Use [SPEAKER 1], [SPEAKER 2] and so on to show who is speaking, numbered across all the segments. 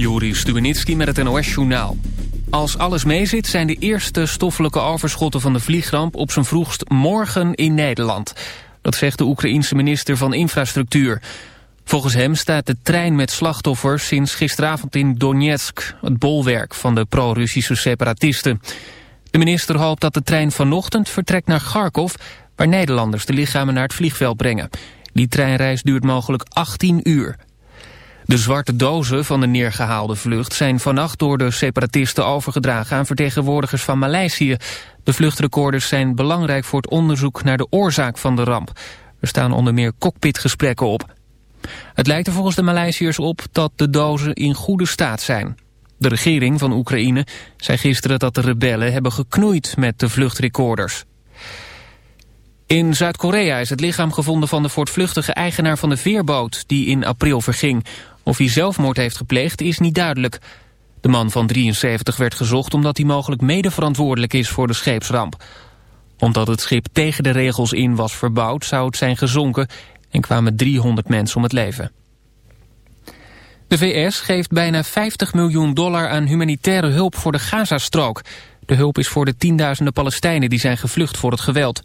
[SPEAKER 1] Juri Stubenitski met het NOS-journaal. Als alles meezit zijn de eerste stoffelijke overschotten van de vliegramp... op zijn vroegst morgen in Nederland. Dat zegt de Oekraïense minister van Infrastructuur. Volgens hem staat de trein met slachtoffers sinds gisteravond in Donetsk... het bolwerk van de pro-Russische separatisten. De minister hoopt dat de trein vanochtend vertrekt naar Kharkov... waar Nederlanders de lichamen naar het vliegveld brengen. Die treinreis duurt mogelijk 18 uur. De zwarte dozen van de neergehaalde vlucht zijn vannacht door de separatisten overgedragen aan vertegenwoordigers van Maleisië. De vluchtrecorders zijn belangrijk voor het onderzoek naar de oorzaak van de ramp. Er staan onder meer cockpitgesprekken op. Het lijkt er volgens de Maleisiërs op dat de dozen in goede staat zijn. De regering van Oekraïne zei gisteren dat de rebellen hebben geknoeid met de vluchtrecorders. In Zuid-Korea is het lichaam gevonden van de voortvluchtige eigenaar van de veerboot die in april verging. Of hij zelfmoord heeft gepleegd is niet duidelijk. De man van 73 werd gezocht omdat hij mogelijk medeverantwoordelijk is voor de scheepsramp. Omdat het schip tegen de regels in was verbouwd zou het zijn gezonken en kwamen 300 mensen om het leven. De VS geeft bijna 50 miljoen dollar aan humanitaire hulp voor de Gazastrook. De hulp is voor de tienduizenden Palestijnen die zijn gevlucht voor het geweld.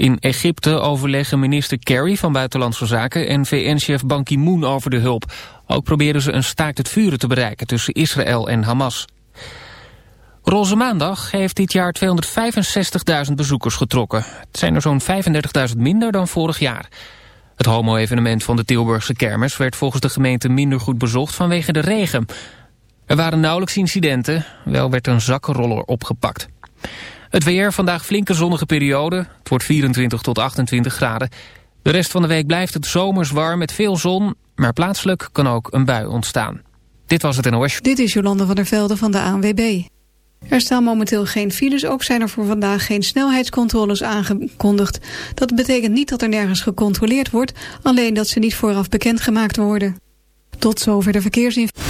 [SPEAKER 1] In Egypte overleggen minister Kerry van Buitenlandse Zaken en VN-chef Ban Ki-moon over de hulp. Ook proberen ze een staakt het vuren te bereiken tussen Israël en Hamas. Roze Maandag heeft dit jaar 265.000 bezoekers getrokken. Het zijn er zo'n 35.000 minder dan vorig jaar. Het homo-evenement van de Tilburgse kermis werd volgens de gemeente minder goed bezocht vanwege de regen. Er waren nauwelijks incidenten, wel werd een zakkenroller opgepakt. Het weer, vandaag flinke zonnige periode. Het wordt 24 tot 28 graden. De rest van de week blijft het zomers warm met veel zon, maar plaatselijk kan ook een bui ontstaan. Dit was het NOS.
[SPEAKER 2] Dit is Jolande van der Velde van de ANWB. Er staan momenteel geen files, ook zijn er voor vandaag geen snelheidscontroles aangekondigd. Dat betekent niet dat er nergens gecontroleerd wordt, alleen dat ze niet vooraf bekendgemaakt worden. Tot zover de verkeersinformatie.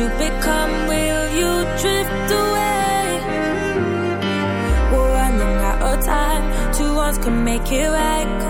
[SPEAKER 3] you
[SPEAKER 4] become? Will you drift away? We're running out of time. Two wrongs can make it right.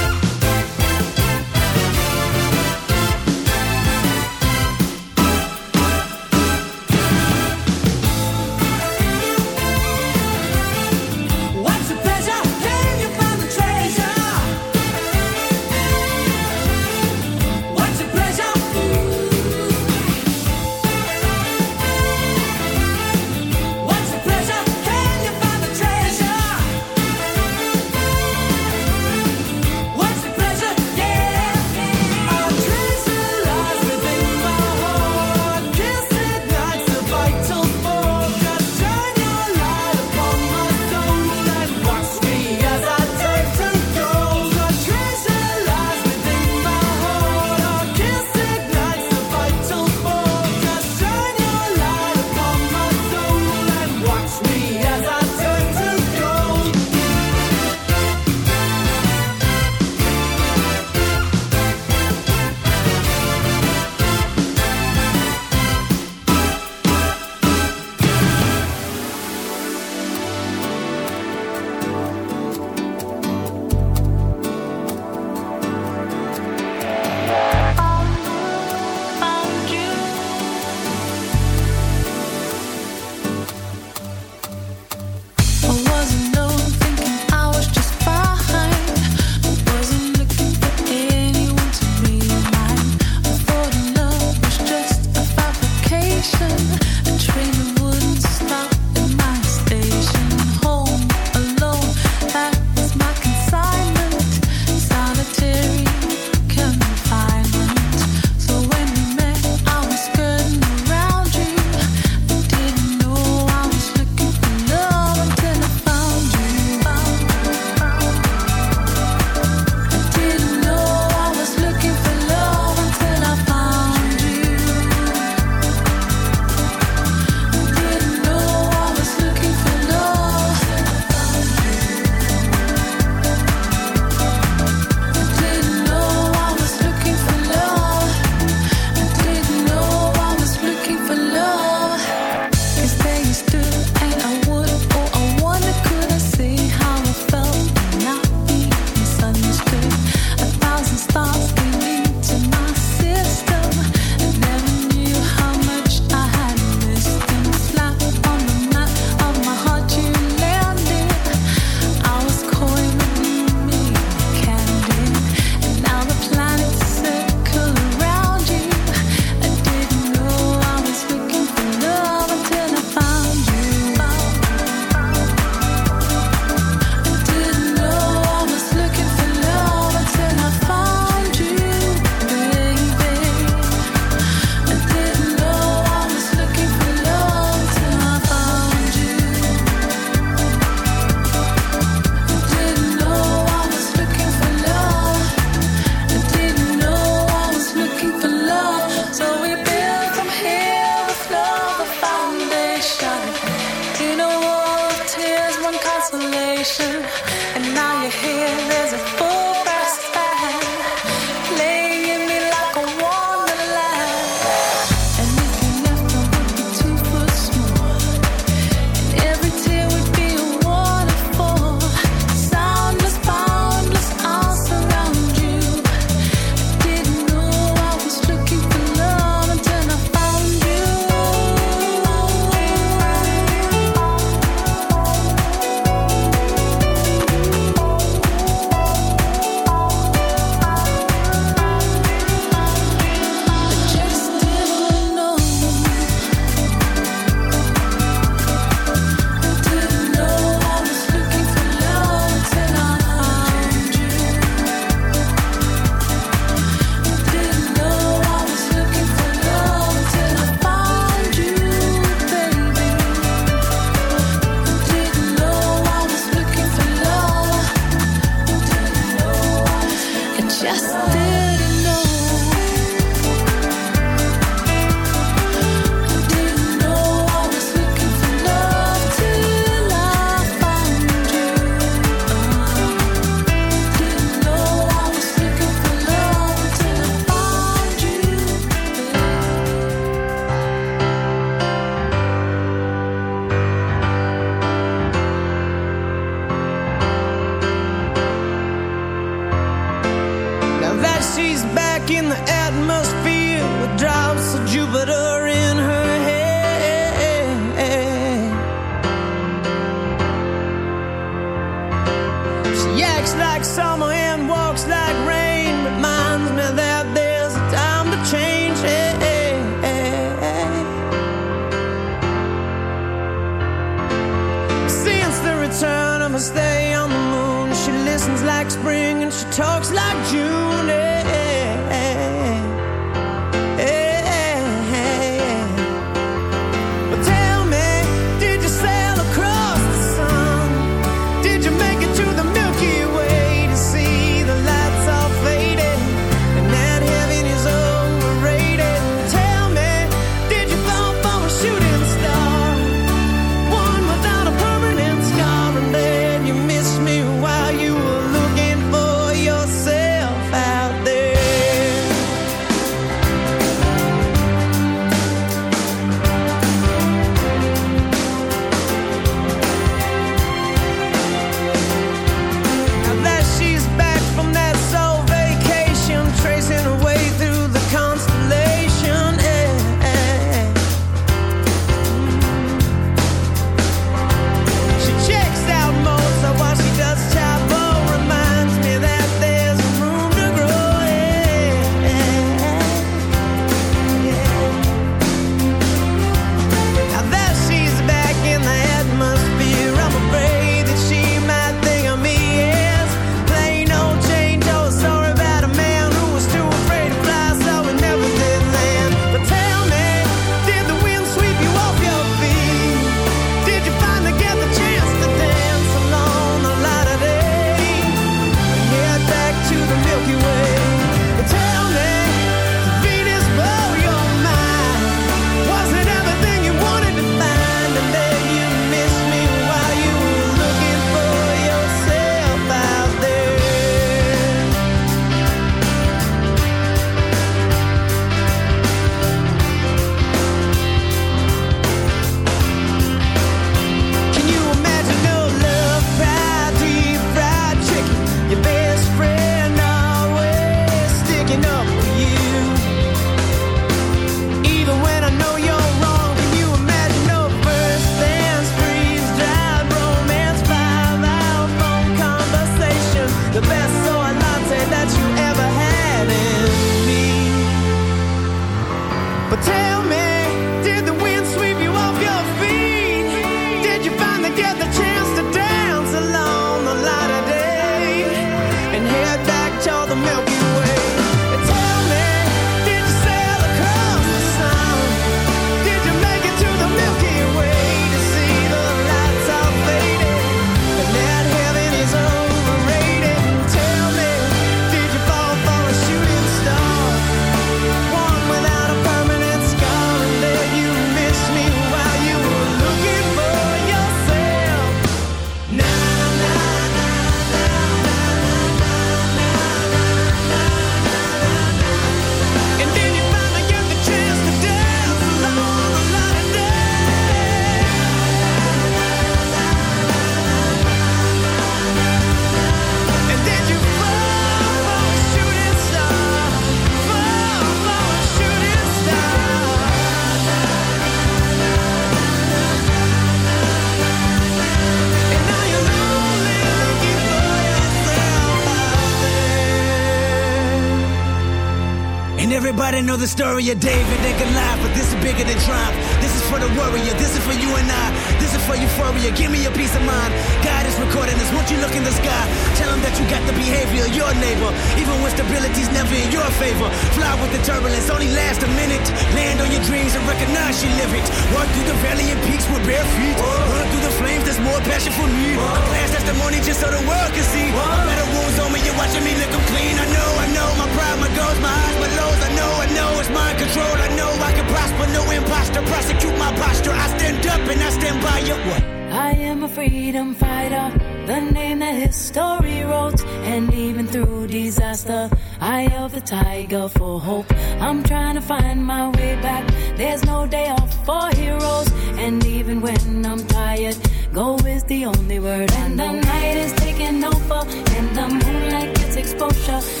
[SPEAKER 5] Everybody know the story of David and Goliath, but this is bigger than triumph. This is for the warrior. This is for you and I. This is for euphoria. Give me a peace of mind. God is recording this. Won't you look in the sky? Tell him that you got the behavior of your neighbor, even when stability's never in your favor. Fly with the turbulence, only last a minute. Land on your dreams and recognize you live it. Walk through the valley and peaks with bare feet. Run through the flames. There's more passion for me. A class testimony just so the world can see. Better wounds on me. You're watching me lick 'em clean. I know, I know. My pride, my goals, my highs, my lows. I know, I know. It's mind control. I know I can prosper. No imposter. Prosecute my posture. I stand up and I stand by you. What?
[SPEAKER 4] I am a freedom fighter, the name that history wrote. And even through disaster, I have the tiger for hope. I'm trying to find my way back. There's no day off for heroes. And even when I'm tired, go is the only word. And the night is taking over, and the moonlight gets exposure.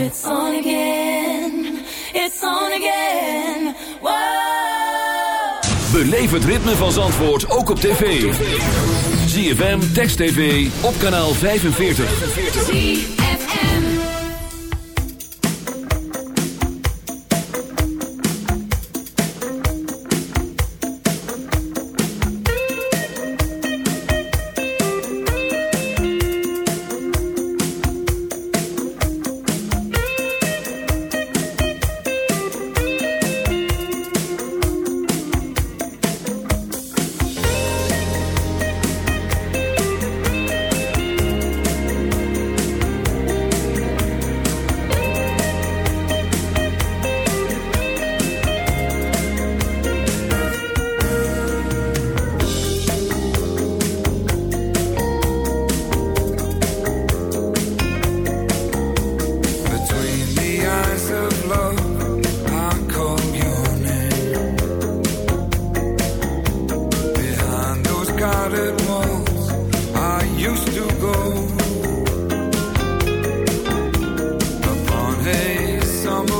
[SPEAKER 6] It's on again. It's on again.
[SPEAKER 7] Beleef het ritme van Zandvoort ook op tv. ZFM, Text TV, op kanaal 45.
[SPEAKER 8] summer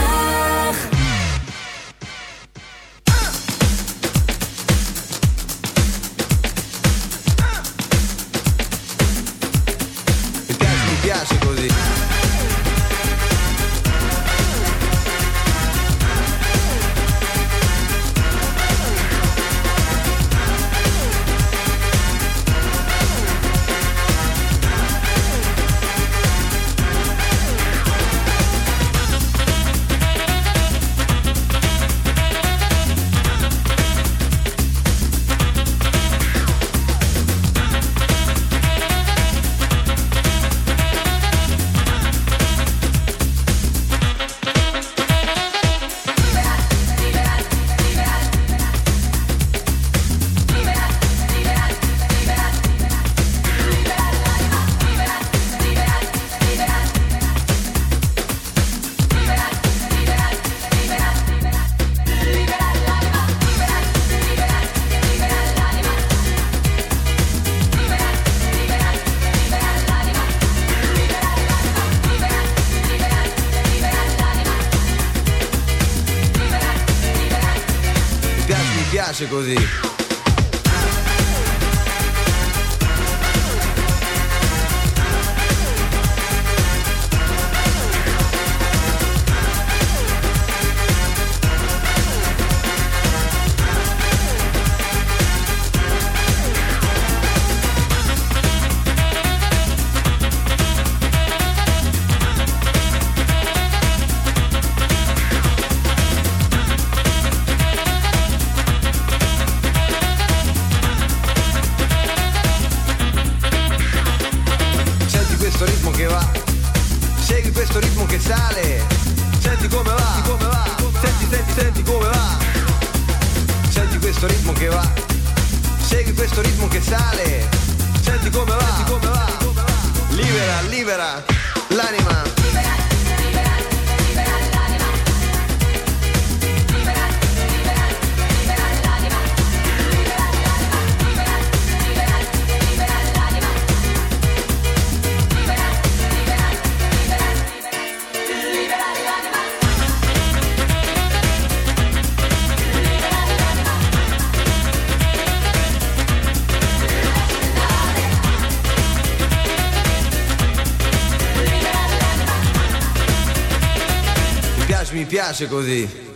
[SPEAKER 9] piace così.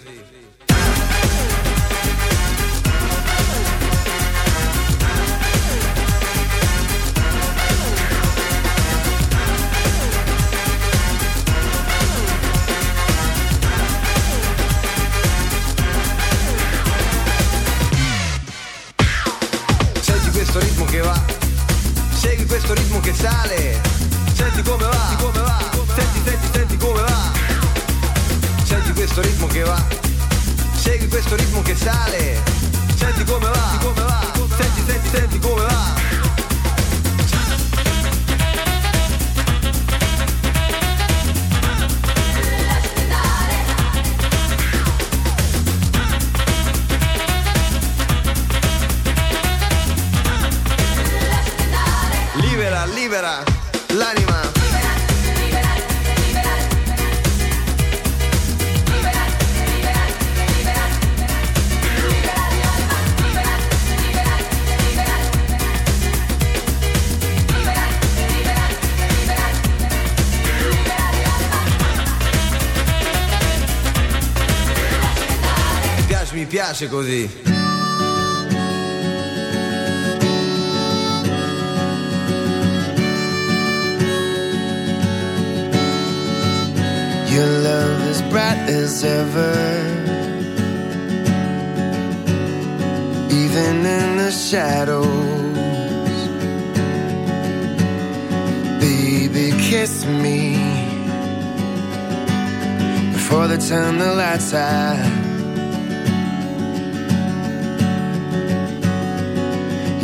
[SPEAKER 10] Your love is bright as ever. Even in the shadows. Baby, kiss me. Before they turn the lights out.